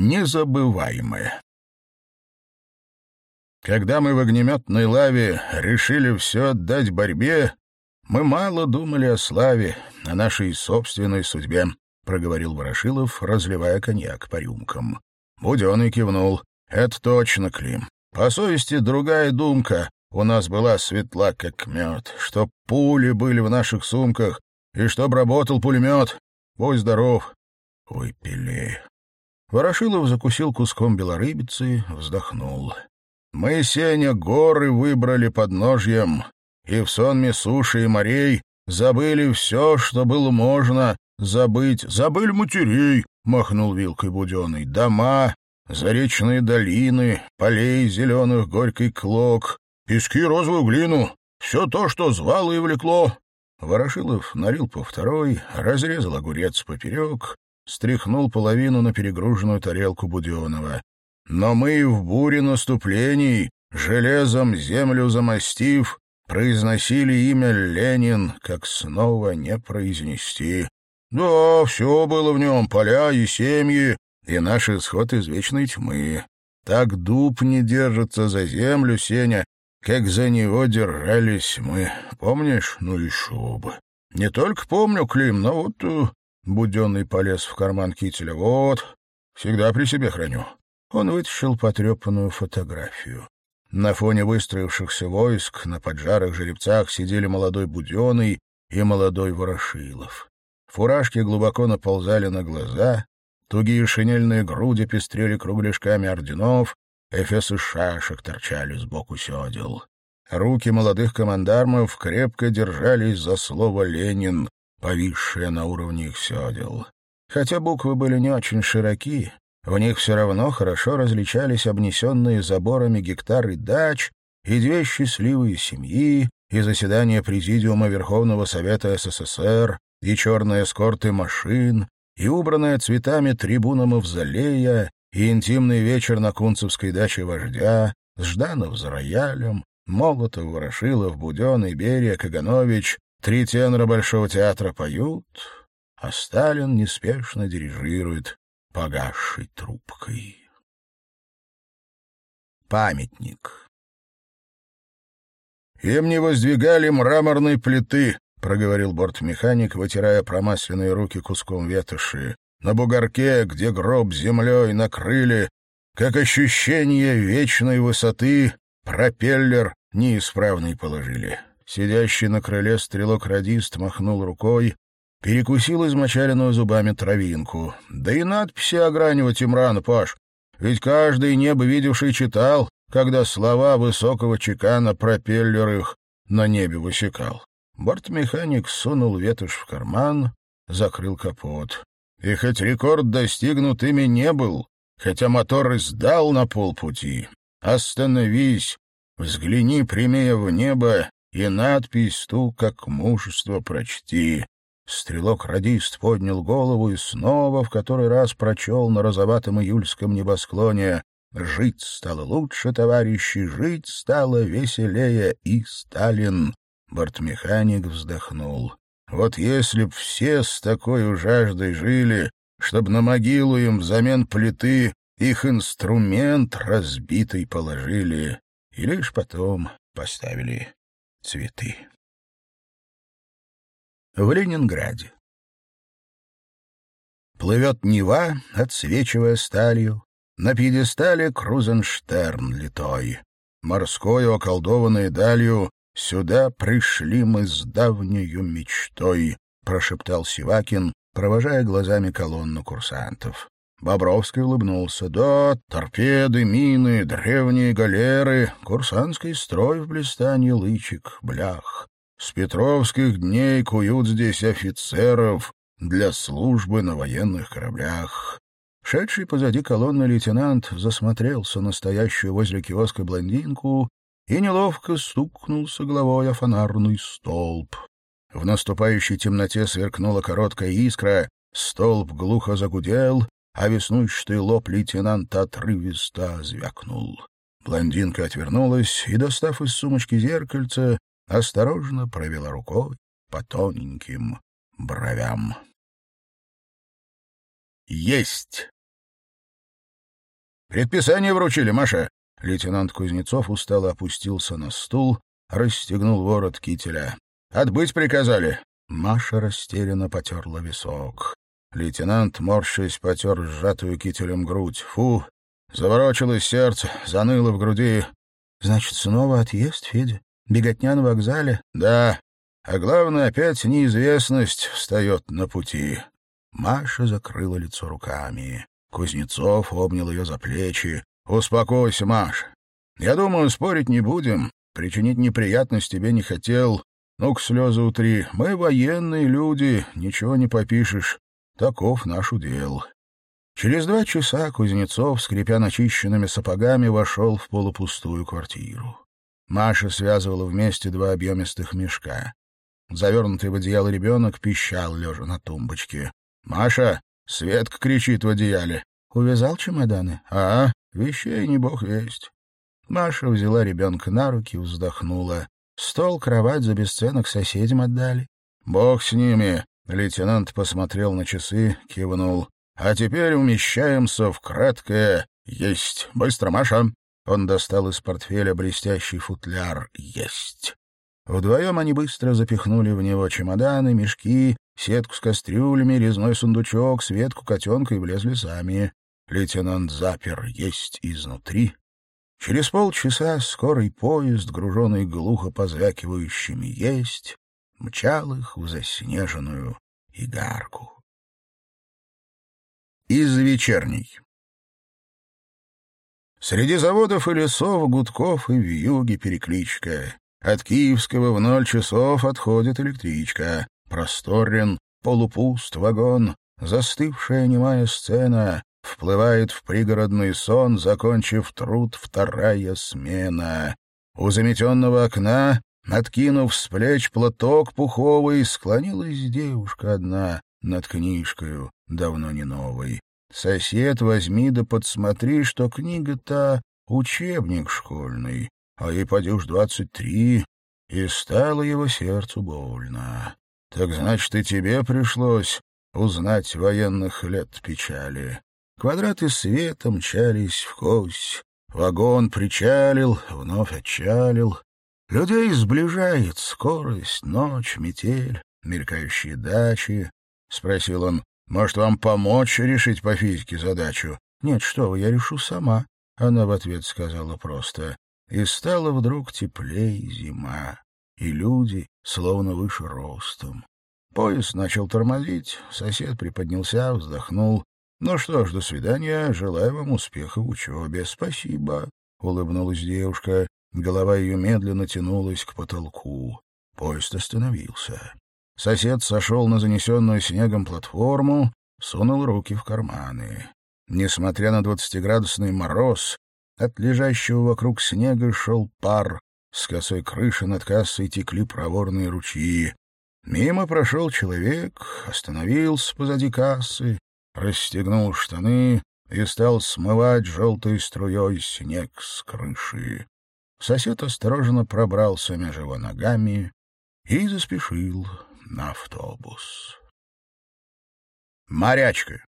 незабываемое. Когда мы в огнеметной лаве решили все отдать борьбе, мы мало думали о славе, о нашей собственной судьбе, — проговорил Ворошилов, разливая коньяк по рюмкам. Буденный кивнул. — Это точно, Клим. По совести другая думка у нас была светла, как мед, чтоб пули были в наших сумках и чтоб работал пулемет. Будь здоров. Выпили. Ворошилов закусил куском белорыбицы, вздохнул. Мы, Сеня, горы выбрали под ножьем, и в сонме суши и морей забыли все, что было можно забыть. Забыли матерей, — махнул вилкой Буденный, — дома, заречные долины, полей зеленых горький клок, пески розовую глину, все то, что звало и влекло. Ворошилов налил по второй, разрезал огурец поперек, стряхнул половину на перегруженную тарелку Буденова. Но мы в буре наступлений, железом землю замостив, произносили имя Ленин, как снова не произнести. Да, все было в нем, поля и семьи, и наш исход из вечной тьмы. Так дуб не держится за землю, Сеня, как за него держались мы. Помнишь? Ну еще бы. Не только помню, Клим, но вот... Буденный полез в карман кителя. Вот, всегда при себе храню. Он вытащил потрепанную фотографию. На фоне выстроившихся войск на поджарых жеребцах сидели молодой Буденный и молодой Ворошилов. Фуражки глубоко наползали на глаза, тугие шинельные груди пестрели кругляшками орденов, эфесы шашек торчали сбоку седел. Руки молодых командармов крепко держались за слово «Ленин», повисшее на уровне их седел. Хотя буквы были не очень широки, в них все равно хорошо различались обнесенные заборами гектары дач и две счастливые семьи, и заседание Президиума Верховного Совета СССР, и черные эскорты машин, и убранная цветами трибуна Мавзолея, и интимный вечер на Кунцевской даче вождя, Жданов за роялем, Молотов, Ворошилов, Буденный, Берия, Каганович, три тенора Большого театра поют, а Сталин неспешно дирижирует погасшей трубкой. Памятник. Им не воздвигали мраморной плиты, — проговорил бортмеханик, вытирая промасленные руки куском ветоши. «На бугорке, где гроб землей накрыли, как ощущение вечной высоты, пропеллер неисправный положили». Сидящий на крыле стрелок-радист махнул рукой, Перекусил измочаленную зубами травинку. Да и надписи огранивать им рано, Паш. Ведь каждый небо видевший читал, когда слова высокого чекана пропеллер их на небе высекал. Бортмеханик сунул ветошь в карман, закрыл капот. И хоть рекорд достигнут ими не был, хотя мотор и сдал на полпути, остановись, взгляни прямее в небо и надпись ту, как мужество прочти. Стрелок-радист поднял голову и снова в который раз прочел на розоватом июльском небосклоне «Жить стало лучше, товарищи, жить стало веселее и Сталин». Бортмеханик вздохнул. «Вот если б все с такой жаждой жили, чтобы на могилу им взамен плиты их инструмент разбитый положили, и лишь потом поставили цветы» в Ленинграде. Плывет Нева, отсвечивая сталью, на пьедестале Крузенштерн литой. Морской, околдованной далью, сюда пришли мы с давнею мечтой, прошептал Сивакин, провожая глазами колонну курсантов. Бобровский улыбнулся. «Да, торпеды, мины, древние галеры, курсантский строй в блистании лычек, блях. С петровских дней куют здесь офицеров для службы на военных кораблях. Шедший позади колонны лейтенант засмотрелся на стоящую возле киоска блондинку и неловко стукнулся головой о фонарный столб. В наступающей темноте сверкнула короткая искра, столб глухо загудел, а веснущатый лоб лейтенанта отрывисто звякнул. Блондинка отвернулась и, достав из сумочки зеркальце, осторожно провела рукой по тоненьким бровям. Есть! Предписание вручили, Маша. Лейтенант Кузнецов устало опустился на стул, расстегнул ворот кителя. «Отбыть приказали». Маша растерянно потерла висок. Лейтенант, морщась, потер сжатую кителем грудь. Фу! Заворочилось сердце, заныло в груди. «Значит, снова отъезд, Федя? Беготня на вокзале?» «Да. А главное, опять неизвестность встает на пути». Маша закрыла лицо руками. Кузнецов обнял ее за плечи. «Успокойся, Маш. Я думаю, спорить не будем. Причинить неприятность тебе не хотел. Ну-ка, слезы утри. Мы военные люди, ничего не попишешь. Таков наш удел». Через два часа Кузнецов, скрипя начищенными сапогами, вошел в полупустую квартиру. Маша связывала вместе два объемистых мешка. Завернутый в одеяло ребенок пищал, лежа на тумбочке. «Маша, Светка кричит в одеяле. Увязал чемоданы? А, вещей не бог весть. Маша взяла ребенка на руки, вздохнула. Стол, кровать за бесценок соседям отдали. Бог с ними. Лейтенант посмотрел на часы, кивнул. А теперь умещаемся в краткое «Есть». Быстро, Маша. Он достал из портфеля блестящий футляр «Есть». Вдвоем они быстро запихнули в него чемоданы, мешки, сетку с кастрюлями, резной сундучок, светку котенка и влезли сами. Лейтенант запер «Есть» изнутри. Через полчаса скорый поезд, груженный глухо позвякивающими «Есть», мчал их в заснеженную игарку. Из вечерней Среди заводов и лесов, гудков и вьюги перекличка. От Киевского в ноль часов отходит электричка. Просторен, полупуст вагон, застывшая немая сцена, вплывает в пригородный сон, закончив труд вторая смена. У заметенного окна, откинув с плеч платок пуховый, склонилась девушка одна над книжкою, давно не новой. Сосед, возьми да подсмотри, что книга-то учебник школьный, а ей подюж двадцать три, и стало его сердцу больно. Так значит, и тебе пришлось узнать военных лет печали. Квадраты света мчались в кось. Вагон причалил, вновь отчалил. Людей сближает скорость, ночь, метель, мелькающие дачи. Спросил он, может, вам помочь решить по физике задачу? Нет, что вы, я решу сама. Она в ответ сказала просто. И стало вдруг теплей зима и люди словно выше ростом. Поезд начал тормозить, сосед приподнялся, вздохнул. «Ну что ж, до свидания, желаю вам успеха в учебе. Спасибо», — улыбнулась девушка. Голова ее медленно тянулась к потолку. Поезд остановился. Сосед сошел на занесенную снегом платформу, сунул руки в карманы. Несмотря на двадцатиградусный мороз, от лежащего вокруг снега шел пар, с косой крыши над кассой текли проворные ручьи. Мимо прошел человек, остановился позади кассы, расстегнул штаны и стал смывать желтой струей снег с крыши. Сосед осторожно пробрался между его ногами и заспешил на автобус. Морячка.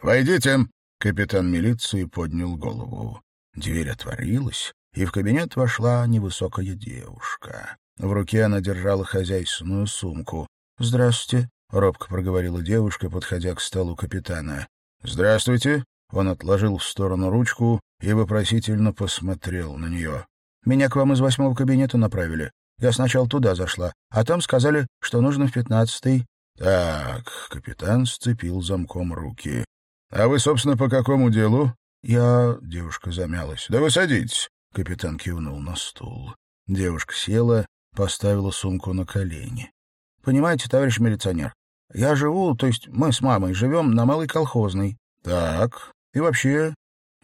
«Войдите!» — капитан милиции поднял голову. Дверь отворилась, и в кабинет вошла невысокая девушка. В руке она держала хозяйственную сумку. «Здравствуйте», — робко проговорила девушка, подходя к столу капитана. «Здравствуйте». Он отложил в сторону ручку и вопросительно посмотрел на нее. «Меня к вам из восьмого кабинета направили. Я сначала туда зашла, а там сказали, что нужно в пятнадцатый». «Так», — капитан сцепил замком руки. «А вы, собственно, по какому делу?» «Я...» — девушка замялась. «Да вы садитесь». Капитан кивнул на стул. Девушка села, поставила сумку на колени. — Понимаете, товарищ милиционер, я живу, то есть мы с мамой живем на Малой Колхозной. — Так. И вообще,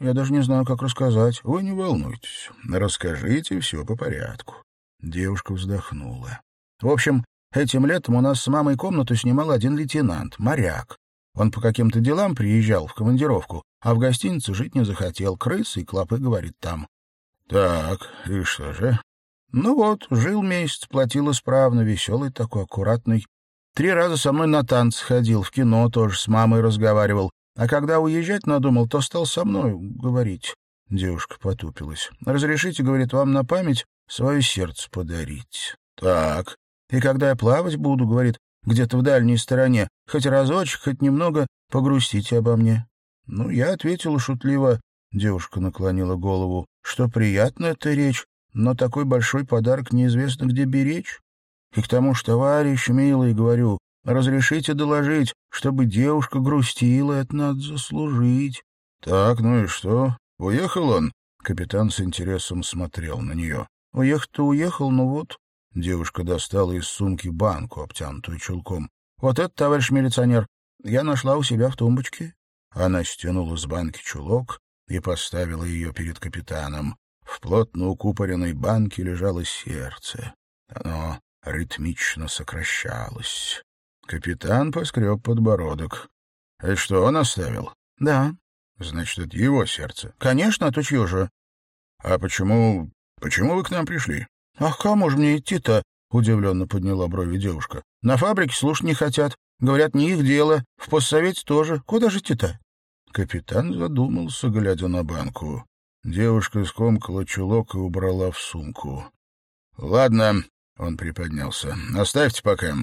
я даже не знаю, как рассказать. Вы не волнуйтесь. Расскажите все по порядку. Девушка вздохнула. В общем, этим летом у нас с мамой комнату снимал один лейтенант, моряк. Он по каким-то делам приезжал в командировку, а в гостинице жить не захотел. Крысы и клопы, говорит, там. Так, и что же? Ну вот, жил месяц, платил исправно, веселый такой, аккуратный. Три раза со мной на танцы ходил, в кино тоже с мамой разговаривал. А когда уезжать надумал, то стал со мной говорить. Девушка потупилась. «Разрешите, — говорит, — вам на память свое сердце подарить». «Так». «И когда я плавать буду, — говорит, — где-то в дальней стороне, хоть разочек, хоть немного погрустите обо мне». Ну, я ответила шутливо, девушка наклонила голову, что приятно эта речь, но такой большой подарок неизвестно где беречь. И к тому ж, товарищ милый, говорю, разрешите доложить, чтобы девушка грустила, это надо заслужить. Так, ну и что? Уехал он? Капитан с интересом смотрел на нее. Уехать-то уехал, но вот... Девушка достала из сумки банку, обтянутую чулком. Вот это, товарищ милиционер, я нашла у себя в тумбочке. Она стянула с банки чулок и поставила ее перед капитаном. В плотно укупоренной банке лежало сердце. Оно ритмично сокращалось. Капитан поскреб подбородок. — Это что, он оставил? — Да. — Значит, это его сердце? — Конечно, а то чье же? — А почему... почему вы к нам пришли? — Ах, кому же мне идти-то? — удивленно подняла брови девушка. — На фабрике слушать не хотят. Говорят, не их дело. В постсовете тоже. Куда же идти-то? Капитан задумался, глядя на банку. Девушка скомкала чулок и убрала в сумку. — Ладно, — он приподнялся, — оставьте пока.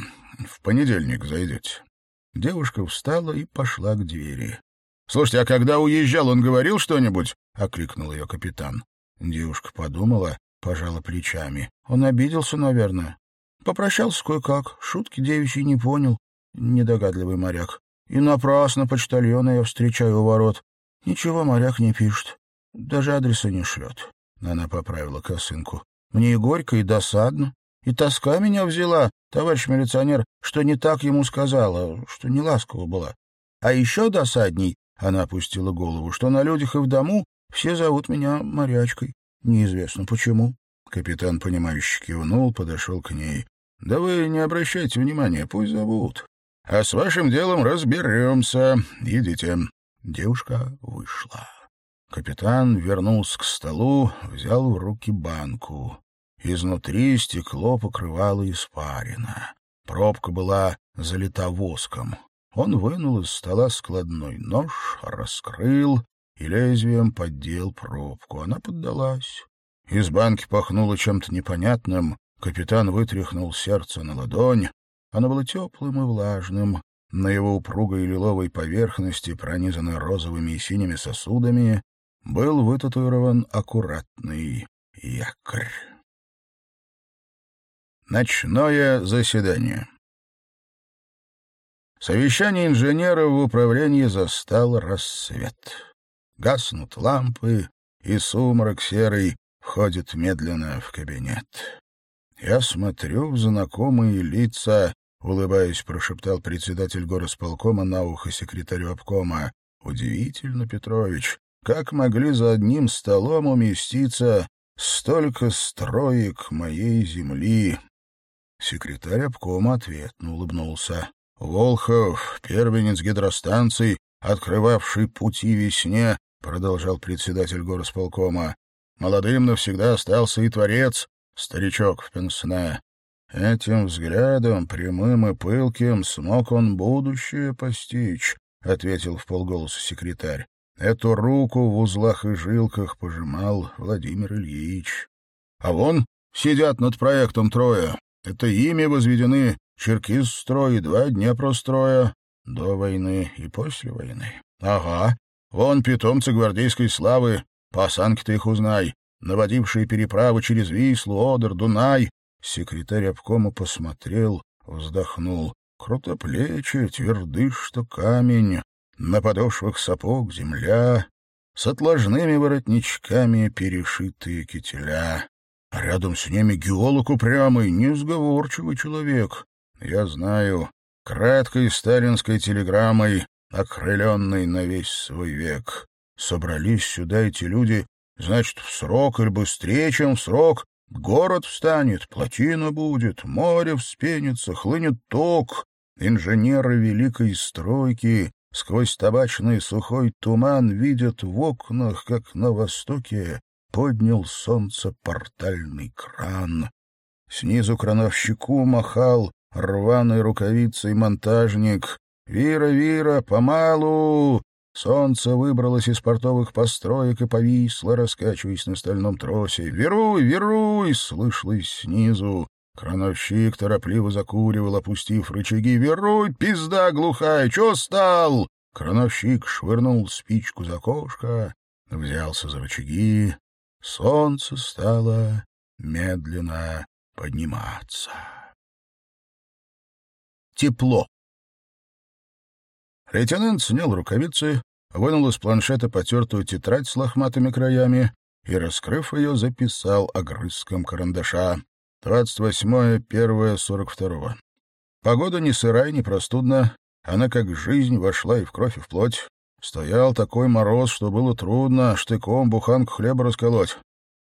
В понедельник зайдете. Девушка встала и пошла к двери. — Слушайте, а когда уезжал, он говорил что-нибудь? — окликнул ее капитан. Девушка подумала, пожала плечами. Он обиделся, наверное. Попрощался кое-как, шутки девичьи не понял, недогадливый моряк. И напрасно почтальона я встречаю у ворот. Ничего моряк не пишет. Даже адреса не шлет. Она поправила косынку. Мне и горько, и досадно. И тоска меня взяла, товарищ милиционер, что не так ему сказала, что не ласково была. А еще досадней, она опустила голову, что на людях и в дому все зовут меня морячкой. Неизвестно почему. Капитан, понимающе кивнул, подошел к ней. — Да вы не обращайте внимания, пусть зовут. А с вашим делом разберемся. Идите». Девушка вышла. Капитан вернулся к столу, взял в руки банку. Изнутри стекло покрывало испарина. Пробка была залита воском. Он вынул из стола складной нож, раскрыл и лезвием поддел пробку. Она поддалась. Из банки пахнуло чем-то непонятным. Капитан вытряхнул сердце на ладонь. Оно было теплым и влажным. На его упругой лиловой поверхности, пронизанной розовыми и синими сосудами, был вытатуирован аккуратный якорь. Ночное заседание Совещание инженеров в управлении застал рассвет. Гаснут лампы, и сумрак серый входит медленно в кабинет. Я смотрю в знакомые лица, — улыбаясь, прошептал председатель горосполкома на ухо секретарю обкома. «Удивительно, Петрович, как могли за одним столом уместиться столько строек моей земли?» Секретарь обкома ответно улыбнулся. «Волхов, первенец гидростанций, открывавший пути весне», — продолжал председатель горосполкома. «Молодым навсегда остался и творец, старичок в пенсне. Этим взглядом, прямым и пылким, смог он будущее постичь, — ответил в полголоса секретарь. Эту руку в узлах и жилках пожимал Владимир Ильич. А вон сидят над проектом трое. Это ими возведены Черкизстрой и два Днепростроя до войны и после войны. Ага, вон питомцы гвардейской славы, по осанке-то их узнай, наводившие переправы через Вислу, Одер, Дунай, Секретарь обкома посмотрел, вздохнул. Крутоплечи, тверды, что камень, на подошвах сапог земля, с отложными воротничками перешитые кителя. А рядом с ними геолог упрямый, несговорчивый человек. Я знаю, краткой сталинской телеграммой, окрыленной на весь свой век. Собрались сюда эти люди, значит, в срок или быстрее, чем в срок, Город встанет, плотина будет, море вспенится, хлынет ток. Инженеры великой стройки сквозь табачный сухой туман видят в окнах, как на востоке поднял солнце портальный кран. Снизу крановщику махал рваной рукавицей монтажник. «Вира, Вира, помалу! Солнце выбралось из портовых построек и повисло, раскачиваясь на стальном тросе. «Веруй, веруй!» — слышалось снизу. Крановщик торопливо закуривал, опустив рычаги. «Веруй, пизда глухая! Чё стал?» Крановщик швырнул спичку за окошко, взялся за рычаги. Солнце стало медленно подниматься. Тепло. Лейтенант снял рукавицы, вынул из планшета потертую тетрадь с лохматыми краями и, раскрыв ее, записал огрызком карандаша. 28.01.42. Погода не сырая, не простудна, она как жизнь вошла и в кровь, и в плоть. Стоял такой мороз, что было трудно штыком буханку хлеба расколоть.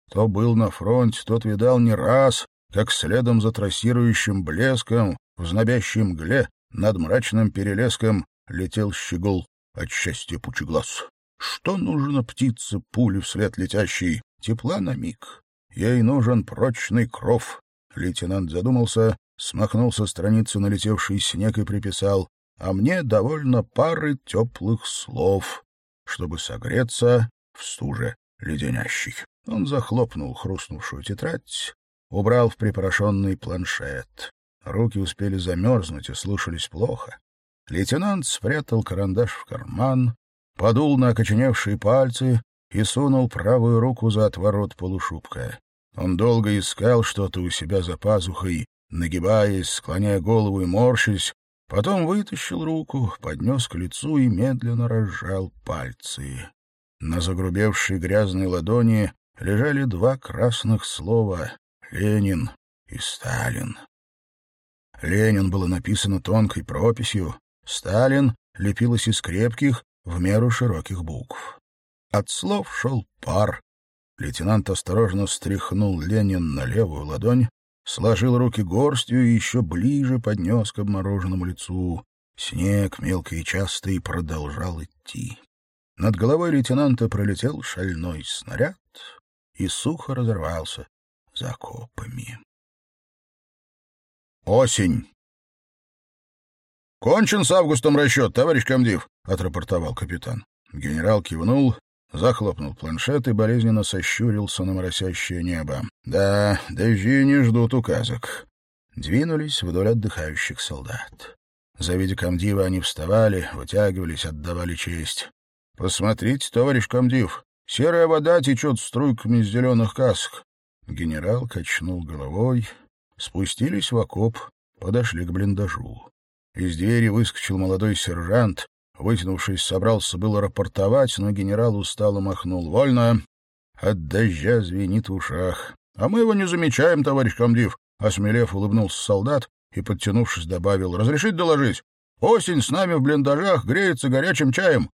Кто был на фронте, тот видал не раз, как следом за трассирующим блеском в знобящей мгле над мрачным перелеском летел щегол от счастья пучеглаз. Что нужно птице, пули вслед летящей? Тепла на миг. Ей нужен прочный кров. Лейтенант задумался, смахнул со страницы налетевший снег и приписал «А мне довольно пары теплых слов, чтобы согреться в стуже леденящей». Он захлопнул хрустнувшую тетрадь, убрал в припорошенный планшет. Руки успели замерзнуть и слушались плохо. Лейтенант спрятал карандаш в карман, подул на окоченевшие пальцы и сунул правую руку за отворот полушубка. Он долго искал что-то у себя за пазухой, нагибаясь, склоняя голову и морщись, потом вытащил руку, поднес к лицу и медленно разжал пальцы. На загрубевшей грязной ладони лежали два красных слова «Ленин» и «Сталин». Ленин было написано тонкой прописью, Сталин лепилось из крепких, в меру широких букв. От слов шел пар. Лейтенант осторожно стряхнул Ленин на левую ладонь, сложил руки горстью и еще ближе поднес к обмороженному лицу. Снег, мелко и частый, продолжал идти. Над головой лейтенанта пролетел шальной снаряд и сухо разорвался за окопами. Осень. «Кончен с августом расчет, товарищ комдив», — отрапортовал капитан. Генерал кивнул, захлопнул планшет и болезненно сощурился на моросящее небо. «Да, дожди не ждут указок». Двинулись вдоль отдыхающих солдат. Завидя комдива, они вставали, вытягивались, отдавали честь. «Посмотрите, товарищ комдив, серая вода течет струйками из зеленых касок». Генерал качнул головой, спустились в окоп, подошли к блиндажу. Из двери выскочил молодой сержант, вытянувшись, собрался было рапортовать, но генерал устало махнул. «Вольно! От дождя звенит в ушах. А мы его не замечаем, товарищ комдив!» Осмелев, улыбнулся солдат и, подтянувшись, добавил. «Разрешить доложить? Осень с нами в блиндажах греется горячим чаем».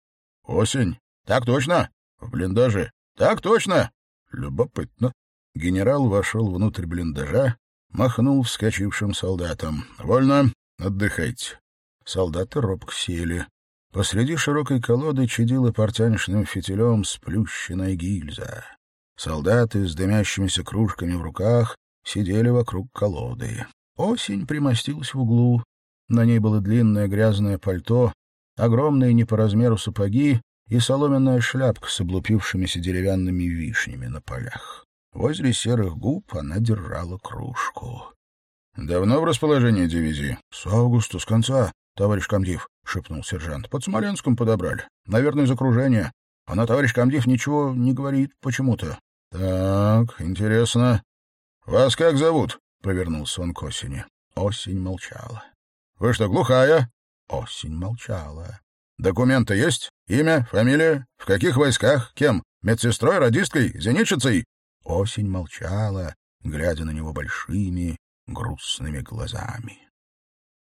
«Осень? Так точно? В блиндаже? Так точно?» «Любопытно». Генерал вошел внутрь блиндажа, махнул вскочившим солдатам. «Вольно. Отдыхайте. Солдаты робко сели. Посреди широкой колоды чадила портяночным фитилем сплющенная гильза. Солдаты с дымящимися кружками в руках сидели вокруг колоды. Осень примостилась в углу. На ней было длинное грязное пальто, огромные не по размеру сапоги и соломенная шляпка с облупившимися деревянными вишнями на полях. Возле серых губ она держала кружку. «Давно в расположении дивизии?» «С августа, с конца, товарищ комдив», — шепнул сержант. «Под Смоленском подобрали. Наверное, из окружения. А на товарищ комдив ничего не говорит почему-то». «Так, интересно. Вас как зовут?» — повернулся он к осени. Осень молчала. «Вы что, глухая?» Осень молчала. «Документы есть? Имя, фамилия? В каких войсках? Кем? Медсестрой, радисткой, зенитчицей?» Осень молчала, глядя на него большими, грустными глазами.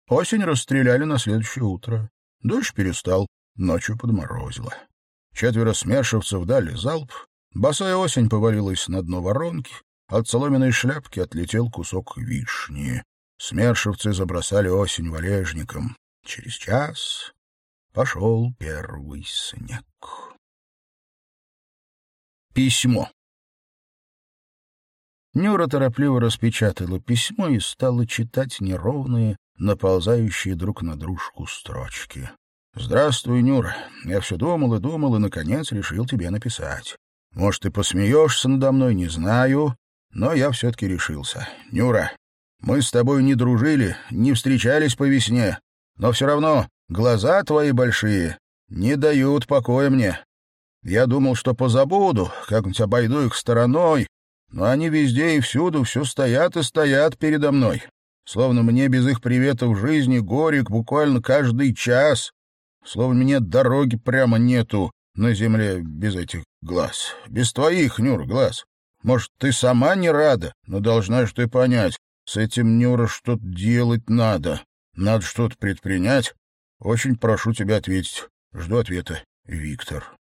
Осень расстреляли на следующее утро. Дождь перестал, ночью подморозило. Четверо смершивцев дали залп, босая осень повалилась на дно воронки, от соломенной шляпки отлетел кусок вишни. Смершивцы забросали осень валежником. Через час пошел первый снег. Письмо. Нюра торопливо распечатала письмо и стала читать неровные, наползающие друг на дружку строчки. «Здравствуй, Нюра. Я все думал и думал, и, наконец, решил тебе написать. Может, ты посмеешься надо мной, не знаю, но я все-таки решился. Нюра, мы с тобой не дружили, не встречались по весне, но все равно глаза твои большие не дают покоя мне. Я думал, что позабуду, как-нибудь обойду их стороной, но они везде и всюду все стоят и стоят передо мной. Словно мне без их приветов жизни горек буквально каждый час. Словно мне дороги прямо нету на земле без этих глаз. Без твоих, Нюр, глаз. Может, ты сама не рада, но должна же ты понять, с этим, Нюра, что-то делать надо. Надо что-то предпринять. Очень прошу тебя ответить. Жду ответа. Виктор.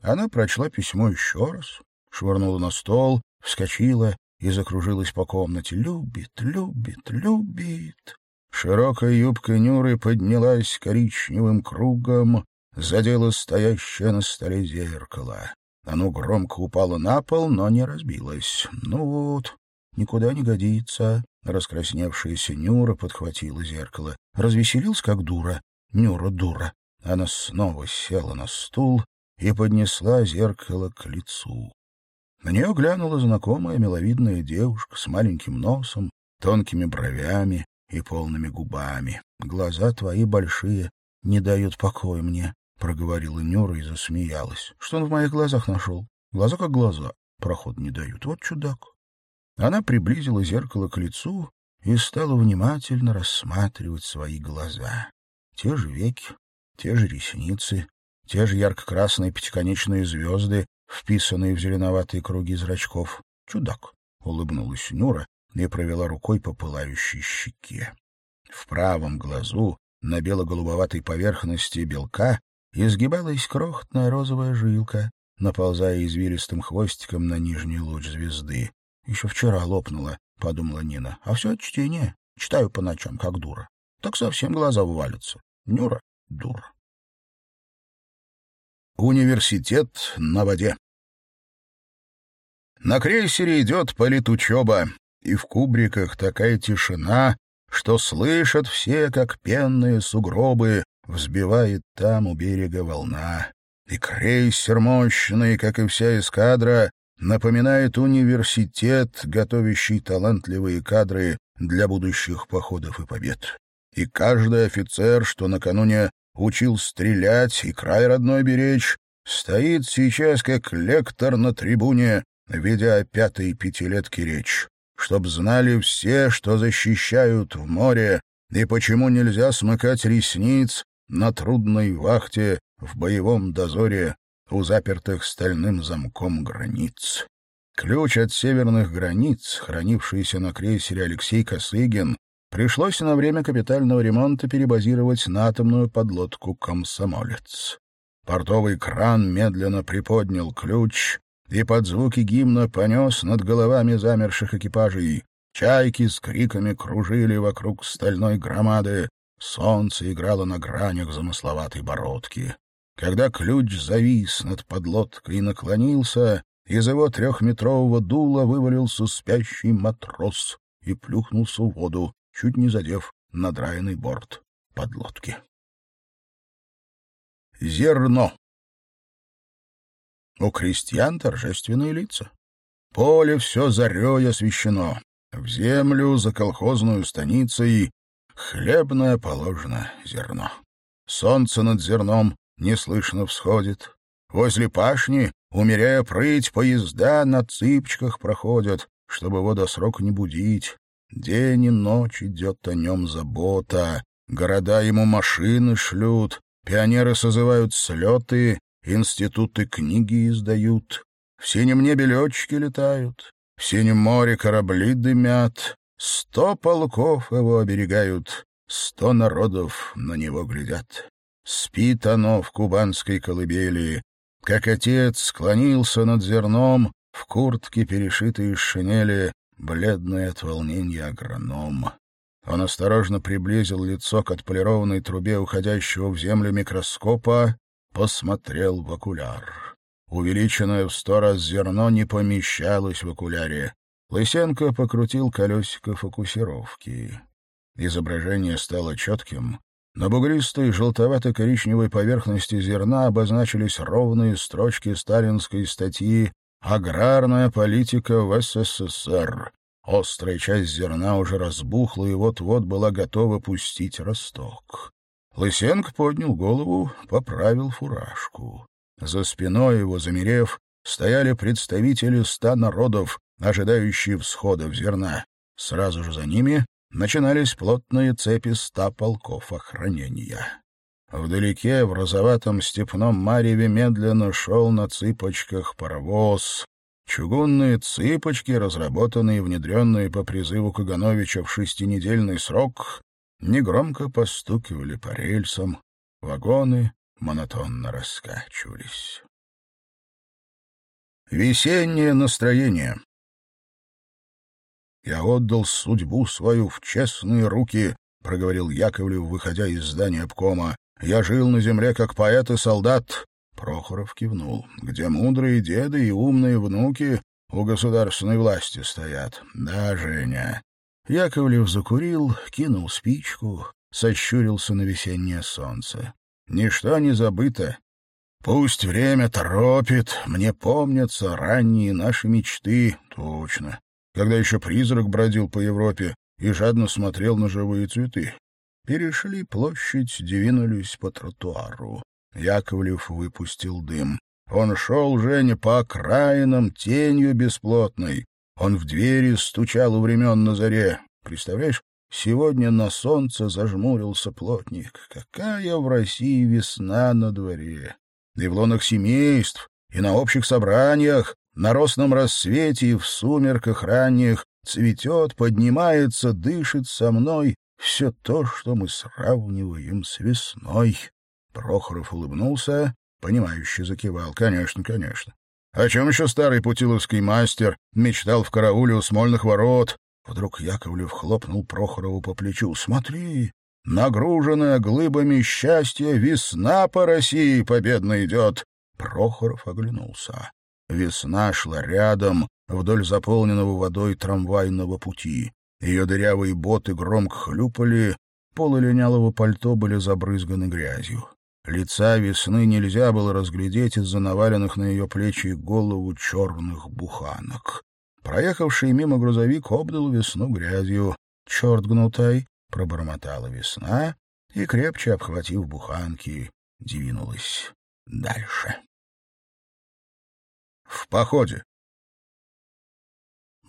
Она прочла письмо еще раз, швырнула на стол, вскочила и закружилась по комнате. «Любит, любит, любит!» Широкая юбка Нюры поднялась коричневым кругом, задела стоящее на столе зеркало. Оно громко упало на пол, но не разбилось. «Ну вот, никуда не годится». Раскрасневшаяся Нюра подхватила зеркало. Развеселился, как дура. Нюра дура. Она снова села на стул и поднесла зеркало к лицу. На нее глянула знакомая миловидная девушка с маленьким носом, тонкими бровями и полными губами. «Глаза твои большие не дают покоя мне», — проговорила Нюра и засмеялась. «Что он в моих глазах нашел? Глаза как глаза, проход не дают. Вот чудак». Она приблизила зеркало к лицу и стала внимательно рассматривать свои глаза. Те же веки, те же ресницы, те же ярко-красные пятиконечные звезды, вписанные в зеленоватые круги зрачков. «Чудак!» — улыбнулась Нюра и провела рукой по пылающей щеке. В правом глазу, на бело-голубоватой поверхности белка, изгибалась крохотная розовая жилка, наползая извилистым хвостиком на нижний луч звезды. «Еще вчера лопнула», — подумала Нина. «А все от чтения. Читаю по ночам, как дура. Так совсем глаза вывалятся. Нюра — дура». Университет на воде. На крейсере идет политучеба, и в кубриках такая тишина, что слышат все, как пенные сугробы взбивает там у берега волна. И крейсер мощный, как и вся эскадра, напоминает университет, готовящий талантливые кадры для будущих походов и побед. И каждый офицер, что накануне учил стрелять и край родной беречь, стоит сейчас как лектор на трибуне, ведя о пятой пятилетке речь, чтоб знали все, что защищают в море, и почему нельзя смыкать ресниц на трудной вахте в боевом дозоре у запертых стальным замком границ. Ключ от северных границ, хранившийся на крейсере Алексей Косыгин, пришлось на время капитального ремонта перебазировать на атомную подлодку «Комсомолец». Портовый кран медленно приподнял ключ, и под звуки гимна понес над головами замерших экипажей. Чайки с криками кружили вокруг стальной громады, солнце играло на гранях замысловатой бородки. Когда ключ завис над подлодкой и наклонился, из его трехметрового дула вывалился спящий матрос и плюхнулся в воду, чуть не задев надраенный борт подлодки. Зерно у крестьян торжественные лица. Поле все зарей освещено. В землю за колхозную станицей хлебное положено зерно. Солнце над зерном неслышно всходит. Возле пашни, умеряя прыть, поезда на цыпчиках проходят, чтобы его до срока не будить. День и ночь идет о нем забота. Города ему машины шлют, пионеры созывают слеты, Институты книги издают, в синем небе летчики летают, в синем море корабли дымят, сто полков его оберегают, сто народов на него глядят. Спит оно в кубанской колыбели, как отец склонился над зерном, в куртке, перешитой из шинели, бледный от волнения агроном. Он осторожно приблизил лицо к отполированной трубе уходящего в землю микроскопа посмотрел в окуляр. Увеличенное в сто раз зерно не помещалось в окуляре. Лысенко покрутил колесико фокусировки. Изображение стало четким, На бугристой желтовато-коричневой поверхности зерна обозначились ровные строчки сталинской статьи «Аграрная политика в СССР». Острая часть зерна уже разбухла и вот-вот была готова пустить росток. Лысенко поднял голову, поправил фуражку. За спиной его, замерев, стояли представители ста народов, ожидающие всходов зерна. Сразу же за ними начинались плотные цепи ста полков охранения. Вдалеке, в розоватом степном мареве, медленно шел на цыпочках паровоз. Чугунные цыпочки, разработанные и внедренные по призыву Кагановича в шестинедельный срок, негромко постукивали по рельсам, вагоны монотонно раскачивались. Весеннее настроение «Я отдал судьбу свою в честные руки», — проговорил Яковлев, выходя из здания обкома. «Я жил на земле как поэт и солдат». Прохоров кивнул. «Где мудрые деды и умные внуки у государственной власти стоят. Да, Женя». Яковлев закурил, кинул спичку, сощурился на весеннее солнце. «Ничто не забыто. Пусть время торопит, мне помнятся ранние наши мечты. Точно когда еще призрак бродил по Европе и жадно смотрел на живые цветы. Перешли площадь, двинулись по тротуару. Яковлев выпустил дым. Он шел, Женя, по окраинам, тенью бесплотной. Он в двери стучал у времен на заре. Представляешь, сегодня на солнце зажмурился плотник. Какая в России весна на дворе! И в лонах семейств, и на общих собраниях на росном рассвете и в сумерках ранних цветет, поднимается, дышит со мной все то, что мы сравниваем с весной. Прохоров улыбнулся, понимающе закивал. Конечно, конечно. О чем еще старый путиловский мастер мечтал в карауле у Смольных ворот? Вдруг Яковлев хлопнул Прохорову по плечу. «Смотри, нагруженная глыбами счастья, весна по России победно идет!» Прохоров оглянулся. Весна шла рядом, вдоль заполненного водой трамвайного пути. Ее дырявые боты громко хлюпали, полы линялого пальто были забрызганы грязью. Лица весны нельзя было разглядеть из-за наваленных на ее плечи и голову черных буханок. Проехавший мимо грузовик обдал весну грязью. «Черт гнутай!» — пробормотала весна и, крепче обхватив буханки, двинулась дальше в походе.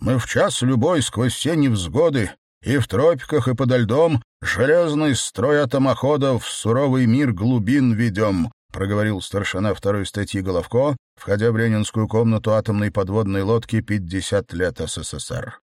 Мы в час любой сквозь все невзгоды и в тропиках, и подо льдом железный строй атомоходов в суровый мир глубин ведем, проговорил старшина второй статьи Головко, входя в ленинскую комнату атомной подводной лодки «50 лет СССР».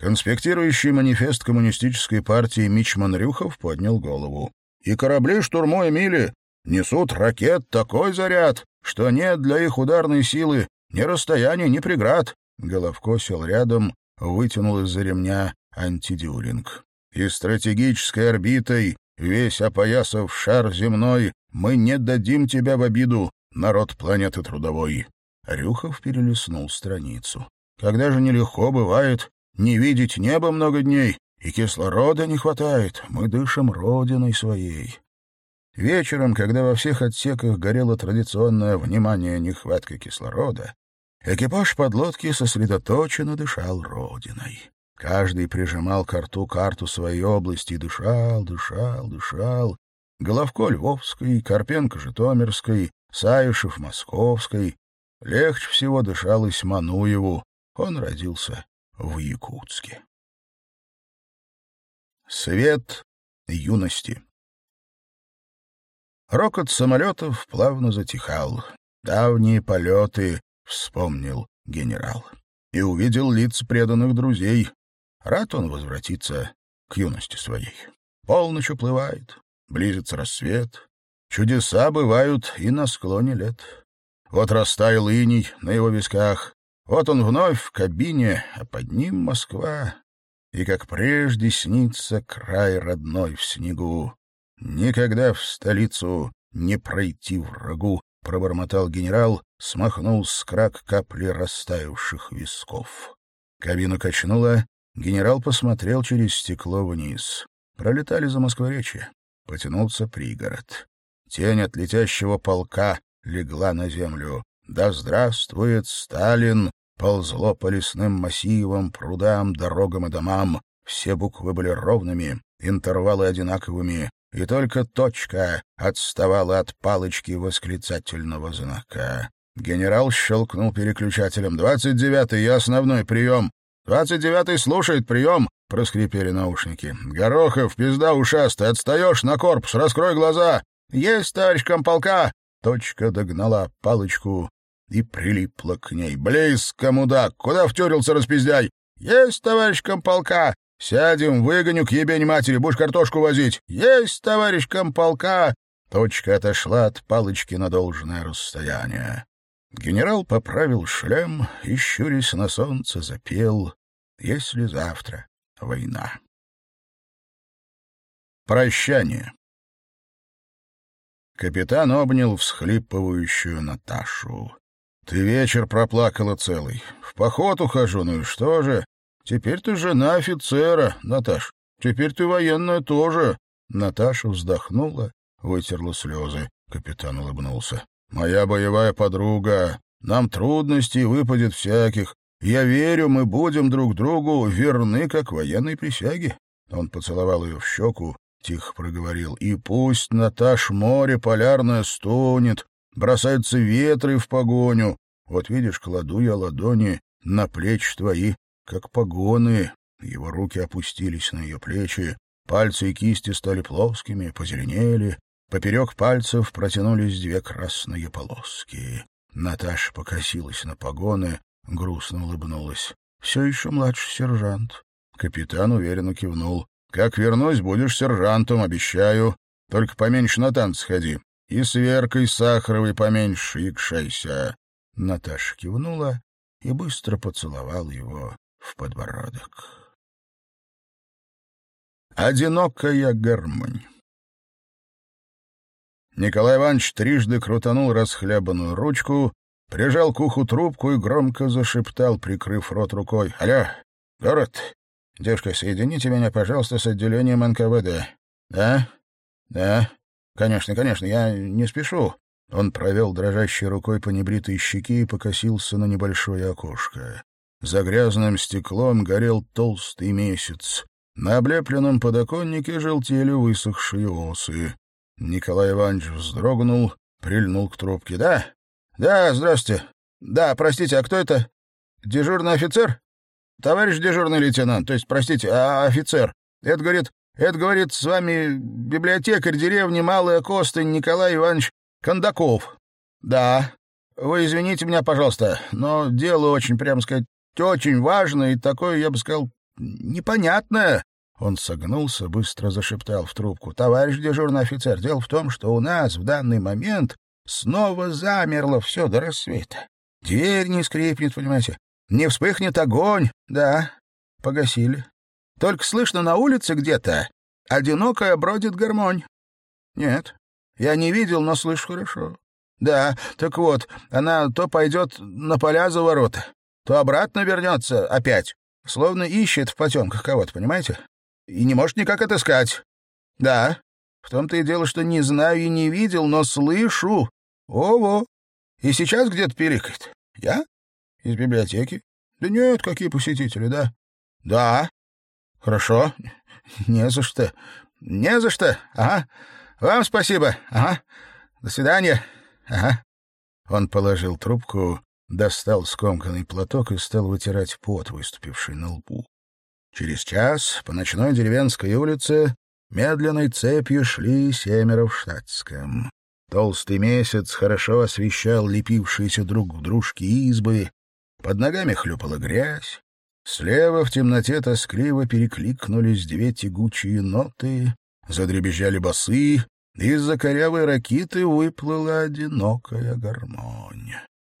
Конспектирующий манифест коммунистической партии Мичман Рюхов поднял голову. «И корабли, штурмуя мили, несут ракет такой заряд, что нет для их ударной силы ни расстояния, ни преград. Головко сел рядом, вытянул из-за ремня антидюринг. И стратегической орбитой, весь опоясав шар земной, мы не дадим тебя в обиду, народ планеты трудовой. Рюхов перелистнул страницу. Когда же нелегко бывает, не видеть неба много дней, и кислорода не хватает, мы дышим родиной своей. Вечером, когда во всех отсеках горело традиционное внимание нехватка кислорода, экипаж подлодки сосредоточенно дышал родиной. Каждый прижимал к рту карту своей области и дышал, дышал, дышал. Головко Львовской, Карпенко Житомирской, Саюшев Московской. Легче всего дышалось Мануеву. Он родился в Якутске. Свет юности Рокот самолетов плавно затихал. Давние полеты вспомнил генерал. И увидел лица преданных друзей. Рад он возвратиться к юности своей. Полночь уплывает, близится рассвет. Чудеса бывают и на склоне лет. Вот растаял иней на его висках. Вот он вновь в кабине, а под ним Москва. И, как прежде, снится край родной в снегу. Никогда в столицу не пройти врагу, — пробормотал генерал, смахнул с крак капли растаявших висков. Кабину качнуло, генерал посмотрел через стекло вниз. Пролетали за Москворечье. потянулся пригород. Тень от летящего полка легла на землю. «Да здравствует Сталин!» ползло по лесным массивам, прудам, дорогам и домам. Все буквы были ровными, интервалы одинаковыми, и только точка отставала от палочки восклицательного знака. Генерал щелкнул переключателем. «Двадцать девятый, я основной, прием!» «Двадцать девятый слушает, прием!» — проскрипели наушники. «Горохов, пизда ушастый, отстаешь на корпус, раскрой глаза!» «Есть, товарищ комполка!» Точка догнала палочку и прилипла к ней. «Близко, мудак! Куда втюрился, распиздяй?» «Есть, товарищ комполка!» «Сядем, выгоню к ебень матери, будешь картошку возить!» «Есть, товарищ комполка!» Точка отошла от палочки на должное расстояние. Генерал поправил шлем и, щурясь на солнце, запел «Если завтра война». Прощание. Капитан обнял всхлипывающую Наташу. «Ты вечер проплакала целый. В поход ухожу, ну и что же? Теперь ты жена офицера, Наташ. Теперь ты военная тоже». Наташа вздохнула, вытерла слезы. Капитан улыбнулся. Моя боевая подруга. Нам трудностей выпадет всяких. Я верю, мы будем друг другу верны, как военной присяге. Он поцеловал ее в щеку, тихо проговорил. И пусть Наташ море полярное стонет, бросаются ветры в погоню. Вот видишь, кладу я ладони на плечи твои, как погоны. Его руки опустились на ее плечи, пальцы и кисти стали плоскими, позеленели, Поперек пальцев протянулись две красные полоски. Наташа покосилась на погоны, грустно улыбнулась. — Все еще младший сержант. Капитан уверенно кивнул. — Как вернусь, будешь сержантом, обещаю. Только поменьше на танцы ходи. И с Веркой Сахаровой поменьше икшайся. Наташа кивнула и быстро поцеловал его в подбородок. Одинокая гармонь Николай Иванович трижды крутанул расхлябанную ручку, прижал к уху трубку и громко зашептал, прикрыв рот рукой. «Алло, город? Девушка, соедините меня, пожалуйста, с отделением НКВД. Да? Да? Конечно, конечно, я не спешу». Он провел дрожащей рукой по небритой щеке и покосился на небольшое окошко. За грязным стеклом горел толстый месяц. На облепленном подоконнике желтели высохшие осы. Николай Иванович вздрогнул, прильнул к трубке. «Да? Да, здравствуйте. Да, простите, а кто это? Дежурный офицер? Товарищ дежурный лейтенант, то есть, простите, а офицер. Это, говорит, это, говорит, с вами библиотекарь деревни Малая Костынь Николай Иванович Кондаков. Да. Вы извините меня, пожалуйста, но дело очень, прямо сказать, очень важное и такое, я бы сказал, непонятное. Он согнулся, быстро зашептал в трубку. «Товарищ дежурный офицер, дело в том, что у нас в данный момент снова замерло все до рассвета. Дверь не скрипнет, понимаете? Не вспыхнет огонь. Да, погасили. Только слышно на улице где-то одинокая бродит гармонь. Нет, я не видел, но слышу хорошо. Да, так вот, она то пойдет на поля за ворота, то обратно вернется опять, словно ищет в потемках кого-то, понимаете? И не может никак отыскать. Да, в том-то и дело, что не знаю и не видел, но слышу. Ого! И сейчас где-то пиликает. Я? Из библиотеки? Да нет, какие посетители, да? Да. Хорошо. Не за что. Не за что. Ага. Вам спасибо. Ага. До свидания. Ага. Он положил трубку, достал скомканный платок и стал вытирать пот, выступивший на лбу. Через час по ночной деревенской улице медленной цепью шли семеро в штатском. Толстый месяц хорошо освещал лепившиеся друг в дружке избы, под ногами хлюпала грязь, слева в темноте тоскливо перекликнулись две тягучие ноты, задребезжали басы, из-за корявой ракиты выплыла одинокая гармонь.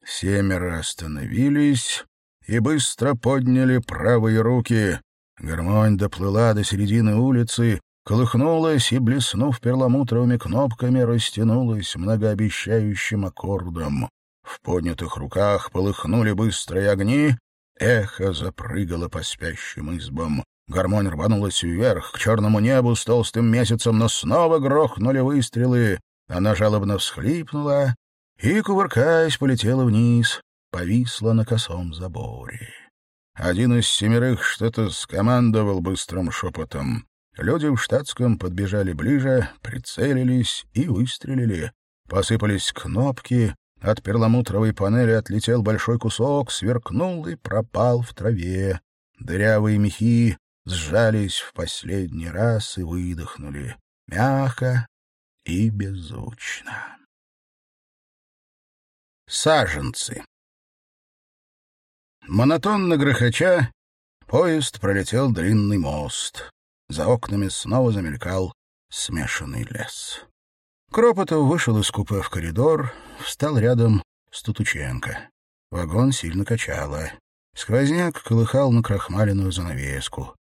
Семеро остановились и быстро подняли правые руки. Гармонь доплыла до середины улицы, колыхнулась и, блеснув перламутровыми кнопками, растянулась многообещающим аккордом. В поднятых руках полыхнули быстрые огни, эхо запрыгало по спящим избам. Гармонь рванулась вверх, к черному небу с толстым месяцем, но снова грохнули выстрелы. Она жалобно всхлипнула и, кувыркаясь, полетела вниз, повисла на косом заборе. Один из семерых что-то скомандовал быстрым шепотом. Люди в штатском подбежали ближе, прицелились и выстрелили. Посыпались кнопки, от перламутровой панели отлетел большой кусок, сверкнул и пропал в траве. Дырявые мехи сжались в последний раз и выдохнули. Мягко и беззвучно. Саженцы Монотонно грохоча, поезд пролетел длинный мост. За окнами снова замелькал смешанный лес. Кропотов вышел из купе в коридор, встал рядом с Тутученко. Вагон сильно качало. Сквозняк колыхал на крахмаленную занавеску.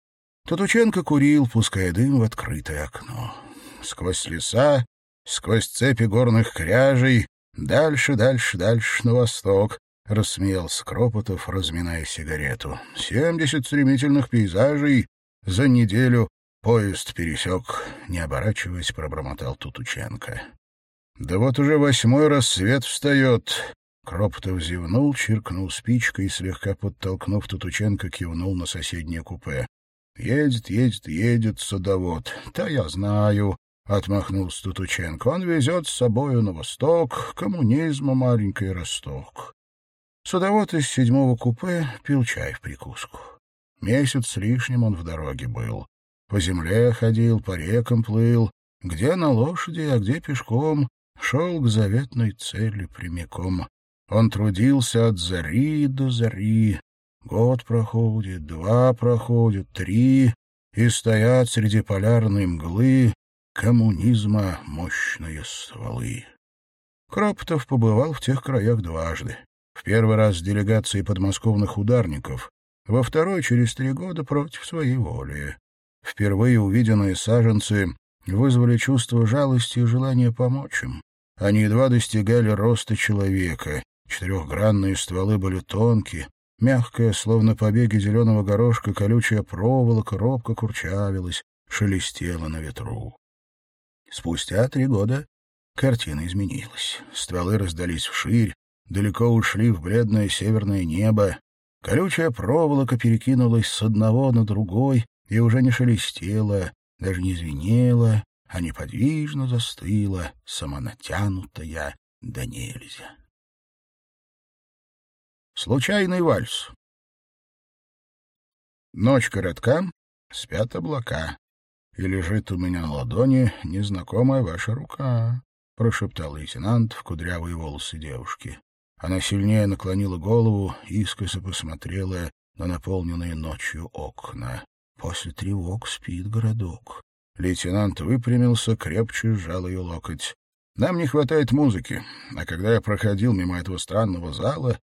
Тутученко курил, пуская дым в открытое окно. Сквозь леса, сквозь цепи горных кряжей, дальше, дальше, дальше на восток, — рассмеялся Кропотов, разминая сигарету. «Семьдесят стремительных пейзажей за неделю поезд пересек», — не оборачиваясь, пробормотал Тутученко. «Да вот уже восьмой рассвет встает». Кропотов зевнул, чиркнул спичкой и, слегка подтолкнув Тутученко, кивнул на соседнее купе. «Едет, едет, едет садовод. Да я знаю», — отмахнулся Тутученко. «Он везет с собою на восток, коммунизма маленький росток». Судовод из седьмого купе пил чай в прикуску. Месяц с лишним он в дороге был. По земле ходил, по рекам плыл, где на лошади, а где пешком, шел к заветной цели прямиком. Он трудился от зари до зари. Год проходит, два проходит, три, и стоят среди полярной мглы коммунизма мощные стволы. Кроптов побывал в тех краях дважды. В первый раз с делегацией подмосковных ударников, во второй — через три года против своей воли. Впервые увиденные саженцы вызвали чувство жалости и желание помочь им. Они едва достигали роста человека, четырехгранные стволы были тонкие, мягкая, словно побеги зеленого горошка, колючая проволока робко курчавилась, шелестела на ветру. Спустя три года картина изменилась. Стволы раздались вширь, далеко ушли в бледное северное небо. Колючая проволока перекинулась с одного на другой и уже не шелестела, даже не звенела, а неподвижно застыла, самонатянутая да нельзя. Случайный вальс Ночь коротка, спят облака, и лежит у меня на ладони незнакомая ваша рука, — прошептал лейтенант в кудрявые волосы девушки. Она сильнее наклонила голову, искоса посмотрела на наполненные ночью окна. После тревог спит городок. Лейтенант выпрямился, крепче сжал ее локоть. Нам не хватает музыки, а когда я проходил мимо этого странного зала,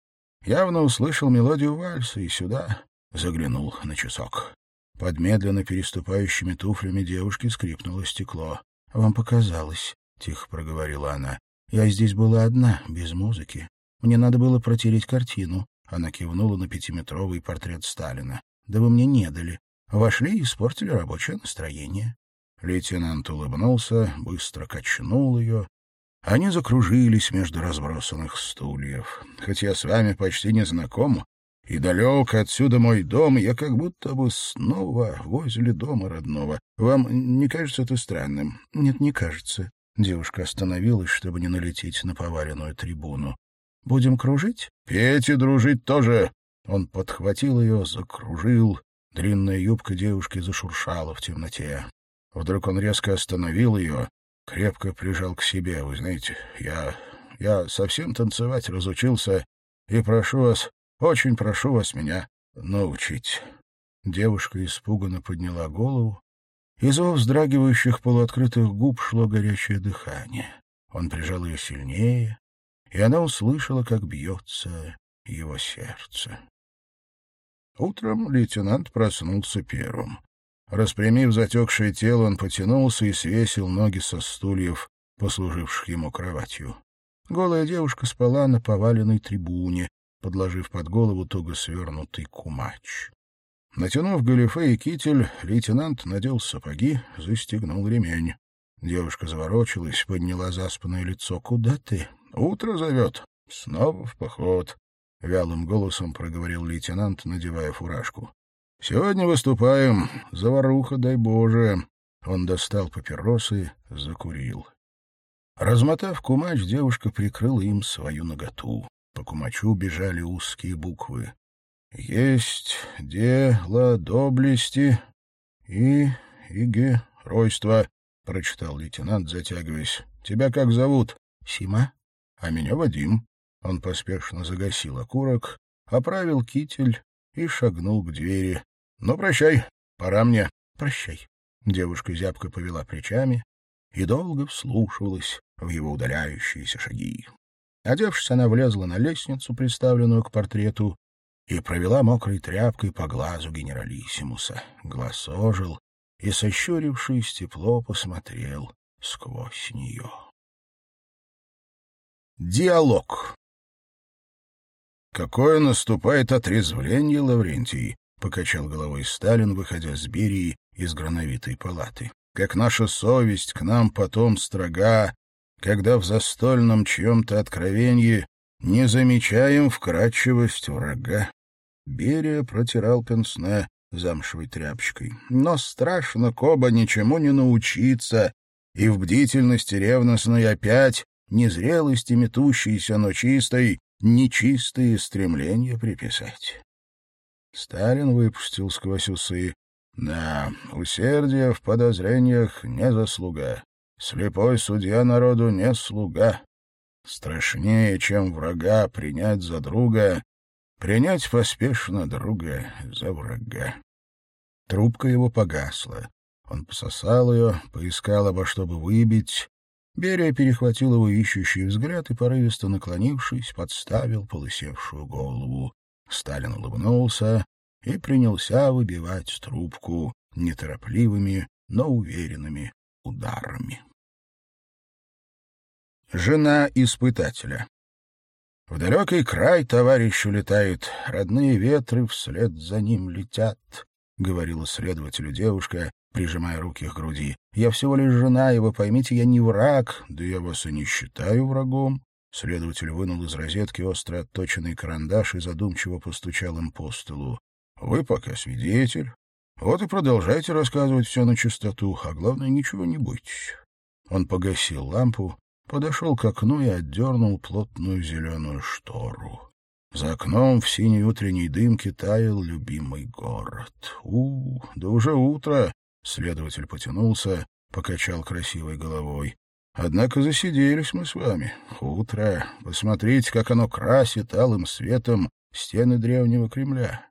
явно услышал мелодию вальса и сюда заглянул на часок. Под медленно переступающими туфлями девушки скрипнуло стекло. — Вам показалось, — тихо проговорила она. — Я здесь была одна, без музыки. Мне надо было протереть картину. Она кивнула на пятиметровый портрет Сталина. Да вы мне не дали. Вошли и испортили рабочее настроение. Лейтенант улыбнулся, быстро качнул ее. Они закружились между разбросанных стульев. Хоть я с вами почти не знаком, и далек отсюда мой дом, я как будто бы снова возле дома родного. Вам не кажется это странным? Нет, не кажется. Девушка остановилась, чтобы не налететь на поваленную трибуну. Будем кружить? Петь и дружить тоже. Он подхватил ее, закружил. Длинная юбка девушки зашуршала в темноте. Вдруг он резко остановил ее, крепко прижал к себе. Вы знаете, я... я совсем танцевать разучился и прошу вас, очень прошу вас меня научить. Девушка испуганно подняла голову. Из его вздрагивающих полуоткрытых губ шло горячее дыхание. Он прижал ее сильнее, и она услышала, как бьется его сердце. Утром лейтенант проснулся первым. Распрямив затекшее тело, он потянулся и свесил ноги со стульев, послуживших ему кроватью. Голая девушка спала на поваленной трибуне, подложив под голову туго свернутый кумач. Натянув галифе и китель, лейтенант надел сапоги, застегнул ремень. Девушка заворочилась, подняла заспанное лицо. «Куда ты?» «Утро зовет. Снова в поход», — вялым голосом проговорил лейтенант, надевая фуражку. «Сегодня выступаем. Заваруха, дай Боже». Он достал папиросы, закурил. Размотав кумач, девушка прикрыла им свою ноготу. По кумачу бежали узкие буквы. «Есть дело доблести и и геройства», — прочитал лейтенант, затягиваясь. «Тебя как зовут?» «Сима». «А меня Вадим». Он поспешно загасил окурок, оправил китель и шагнул к двери. «Ну, прощай, пора мне». «Прощай». Девушка зябко повела плечами и долго вслушивалась в его удаляющиеся шаги. Одевшись, она влезла на лестницу, приставленную к портрету, и провела мокрой тряпкой по глазу генералиссимуса. Глаз ожил, и, сощурившись, тепло посмотрел сквозь нее. Диалог «Какое наступает отрезвление, Лаврентий!» — покачал головой Сталин, выходя с Берии из грановитой палаты. «Как наша совесть к нам потом строга, когда в застольном чьем-то откровении не замечаем вкрадчивость врага. Берия протирал пенсне замшевой тряпочкой. Но страшно Коба ничему не научиться, и в бдительности ревностной опять, незрелости метущейся, но чистой, нечистые стремления приписать. Сталин выпустил сквозь усы. Да, усердие в подозрениях не заслуга. Слепой судья народу не слуга. Страшнее, чем врага принять за друга, принять поспешно друга за врага. Трубка его погасла. Он пососал ее, поискал обо чтобы выбить. Берия перехватил его ищущий взгляд и, порывисто наклонившись, подставил полысевшую голову. Сталин улыбнулся и принялся выбивать трубку неторопливыми, но уверенными ударами. Жена испытателя. В далекий край товарищ улетает, родные ветры вслед за ним летят, — говорила следователю девушка, прижимая руки к груди. — Я всего лишь жена его, поймите, я не враг, да я вас и не считаю врагом. Следователь вынул из розетки остро отточенный карандаш и задумчиво постучал им по столу. — Вы пока свидетель. Вот и продолжайте рассказывать все на чистоту, а главное, ничего не бойтесь. Он погасил лампу, подошел к окну и отдернул плотную зеленую штору. За окном в синей утренней дымке таял любимый город. у да уже утро! Следователь потянулся, покачал красивой головой. Однако засиделись мы с вами. Утро. Посмотрите, как оно красит алым светом стены древнего Кремля.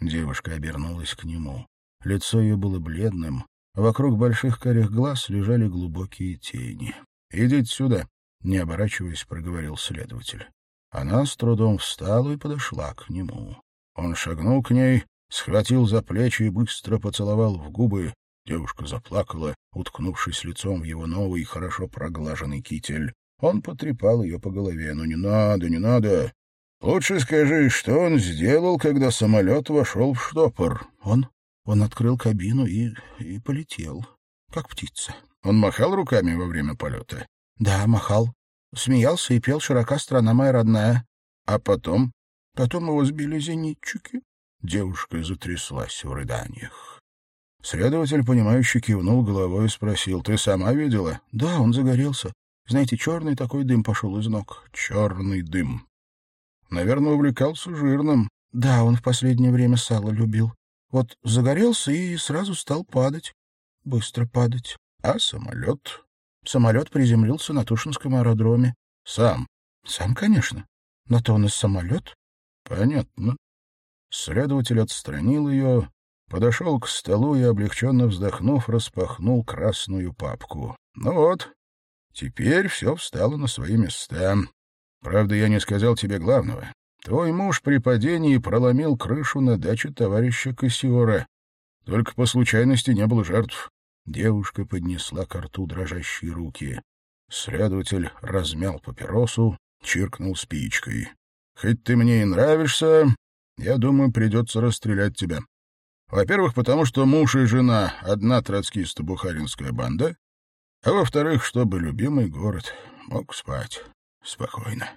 Девушка обернулась к нему. Лицо ее было бледным, вокруг больших карих глаз лежали глубокие тени. «Идите сюда», — не оборачиваясь, проговорил следователь. Она с трудом встала и подошла к нему. Он шагнул к ней, схватил за плечи и быстро поцеловал в губы. Девушка заплакала, уткнувшись лицом в его новый, хорошо проглаженный китель. Он потрепал ее по голове. «Ну не надо, не надо. Лучше скажи, что он сделал, когда самолет вошел в штопор?» «Он? Он открыл кабину и... и полетел, как птица». Он махал руками во время полета? — Да, махал. Смеялся и пел «Широка страна моя родная». А потом? Потом его сбили зенитчики. Девушка затряслась в рыданиях. Следователь, понимающе кивнул головой и спросил, «Ты сама видела?» «Да, он загорелся. Знаете, черный такой дым пошел из ног». «Черный дым». Наверное, увлекался жирным. Да, он в последнее время сало любил. Вот загорелся и сразу стал падать. Быстро падать. А самолет? Самолет приземлился на Тушинском аэродроме. Сам? Сам, конечно. На то он и самолет. Понятно. Следователь отстранил ее, подошел к столу и, облегченно вздохнув, распахнул красную папку. Ну вот, теперь все встало на свои места. Правда, я не сказал тебе главного. Твой муж при падении проломил крышу на даче товарища Кассиора. Только по случайности не было жертв. Девушка поднесла к рту дрожащие руки. Следователь размял папиросу, чиркнул спичкой. — Хоть ты мне и нравишься, я думаю, придется расстрелять тебя. Во-первых, потому что муж и жена — одна троцкисто-бухаринская банда, а во-вторых, чтобы любимый город мог спать спокойно.